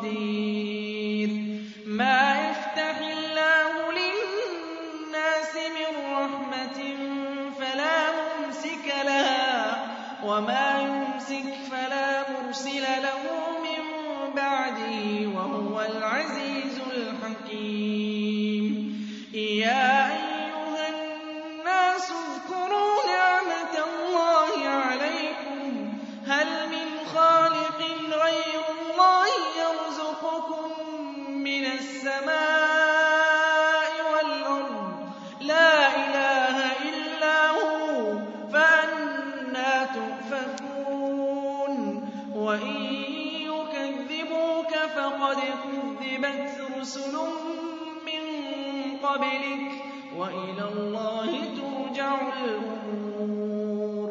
قدير. ما يفتح الله للناس من رحمة فلا ممسك لها وما يمسك يرزقكم من السماء والأرض. لا إله إلا هو فأنا تؤفكون. وإن يكذبوك فقد كذبت رسل من قبلك. وإلى الله ترجع الأمور.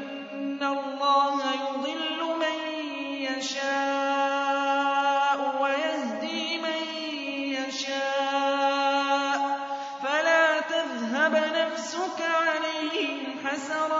حسرات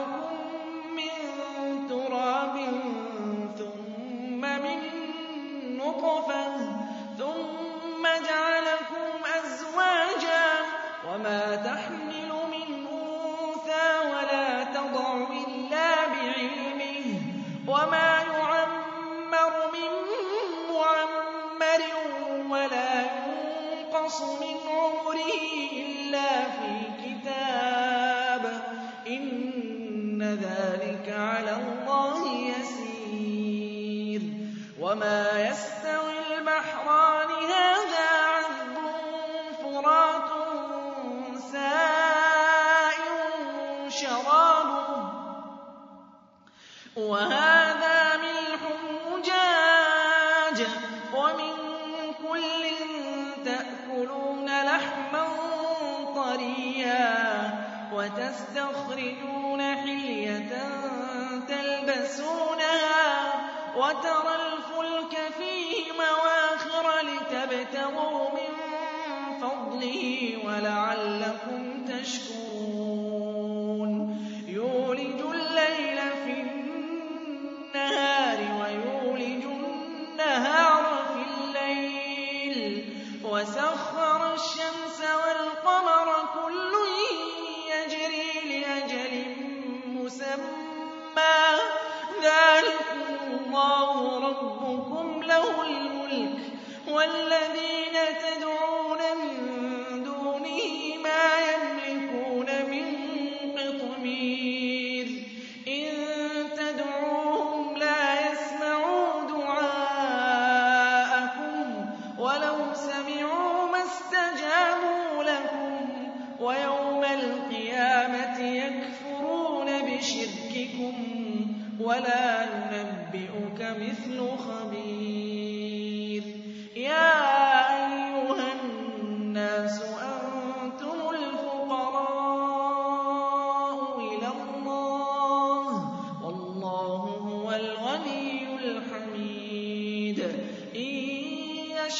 ينقص من عمره إلا في كتاب إن ذلك على الله يسير. وما يستوي البحران هذا عذب فرات سائر شرابه. وهذا وتستخرجون حلية تلبسونها وترى الفلك فيه مواخر لتبتغوا من فضله ولعلكم تشكرون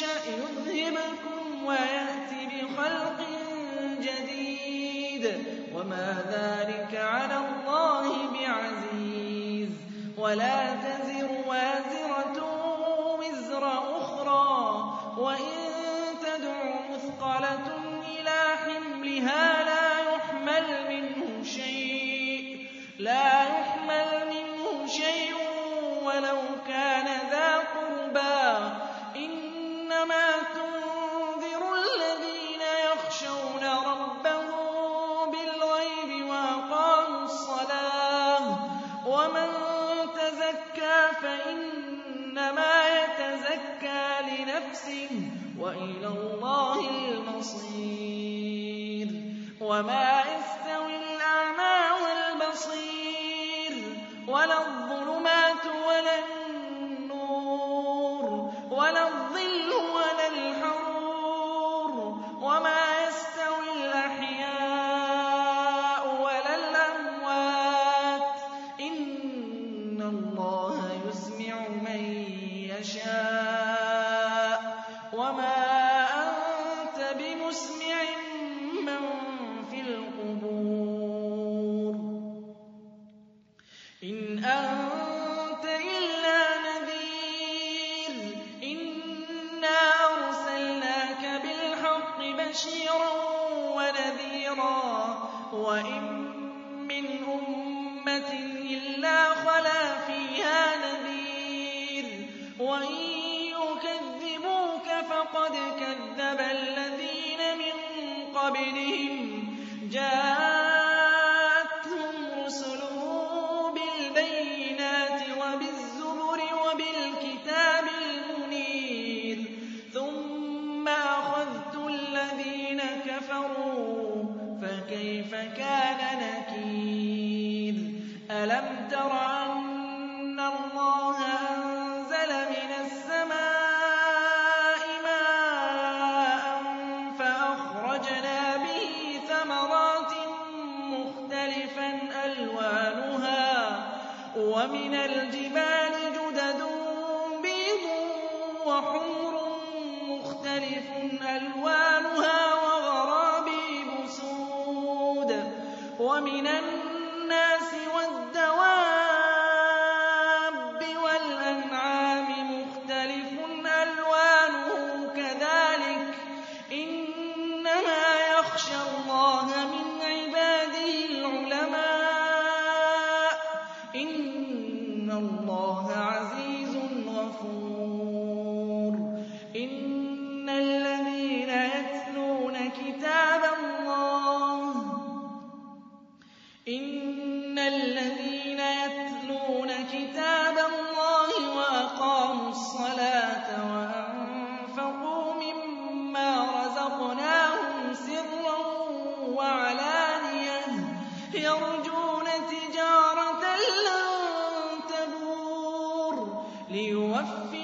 يَشَأْ يُذْهِبْكُمْ وَيَأْتِ بِخَلْقٍ جَدِيدٍ وَمَا ذَٰلِكَ عَلَى اللَّهِ بِعَزِيزٍ ولا إِنْ أَنتَ إِلَّا نَذِيرٌ. إِنَّا أَرْسَلْنَاكَ بِالْحَقِّ بَشِيرًا وَنَذِيرًا ۖ. وَإِن مِّنْ أُمَّةٍ إِلَّا خَلَا فِيهَا نَذِيرٌ ۚ. وَإِن يُكَذِّبُوكَ فَقَدْ كَذَّبَ ومن الجبال جدد بيض وحمر مختلف ألوانها وغرابيب سود ومن الناس تجارة لن تبور ليوفي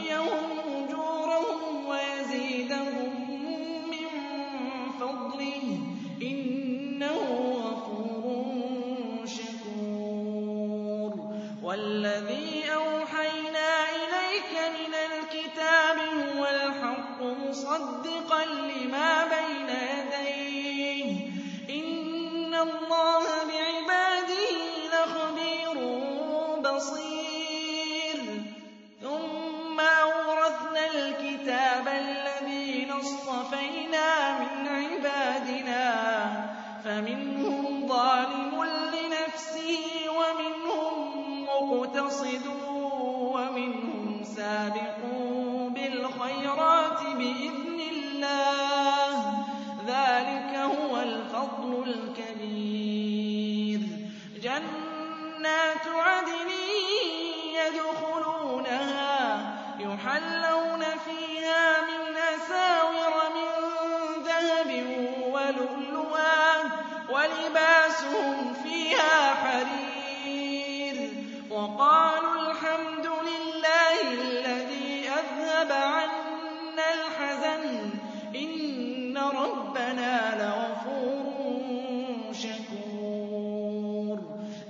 جَنَّاتُ عَدْنٍ يَدْخُلُونَهَا يُحَلَّوْنَ فِيهَا مِنْ أَسَاوِرَ مِن ذَهَبٍ وَلُؤْلُؤًا وَلِبَاسُهُمْ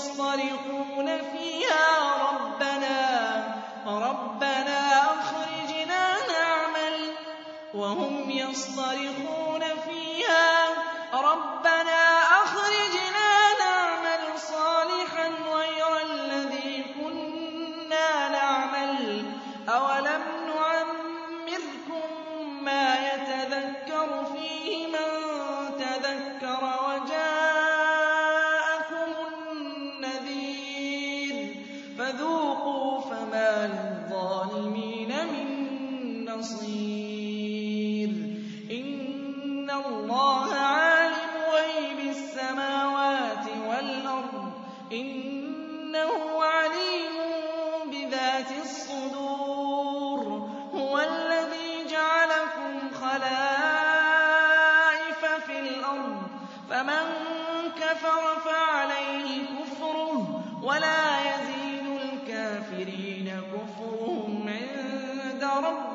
يصطرخون فِيهَا رَبَّنَا رَبَّنَا أَخْرِجْنَا نَعْمَلْ وَهُمْ يصطرخون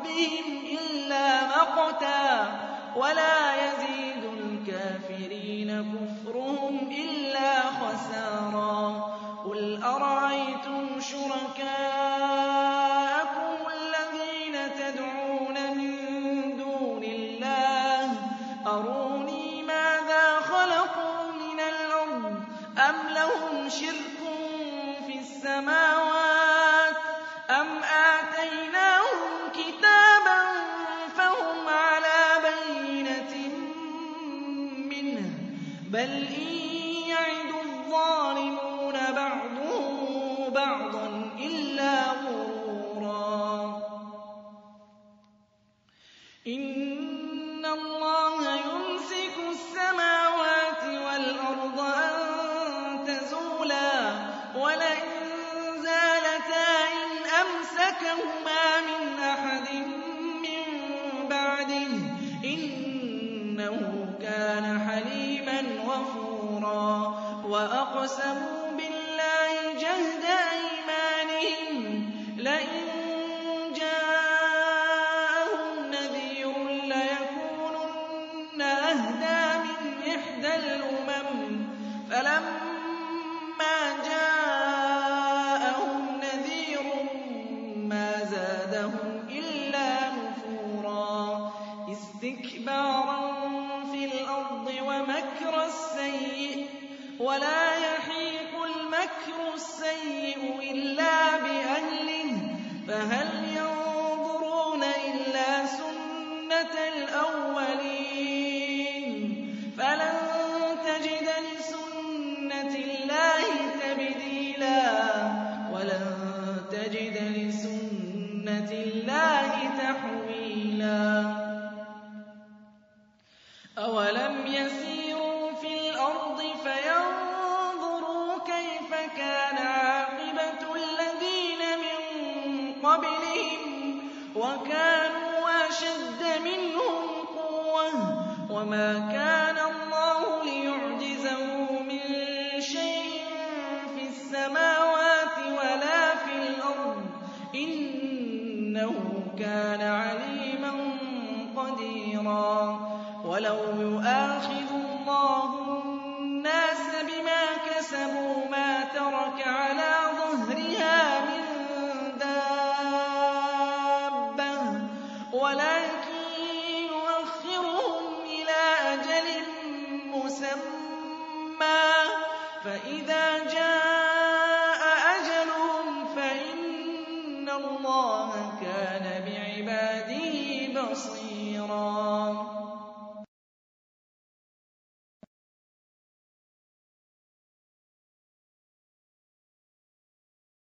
رَبِّهِمْ إِلَّا مَقْتًا وَلَا وَأَقْسَمُوا بِاللَّهِ جَهْدَ أَيْمَانِهِمْ لَئِن وَكَانُوا أَشَدَّ مِنْهُمْ قُوَّةً ۚ وَمَا كَانَ اللَّهُ لِيُعْجِزَهُ مِن شَيْءٍ فِي السَّمَاوَاتِ وَلَا فِي الْأَرْضِ ۚ. إِنَّهُ كَانَ عَلِيمًا قَدِيرًا. وَلَوْ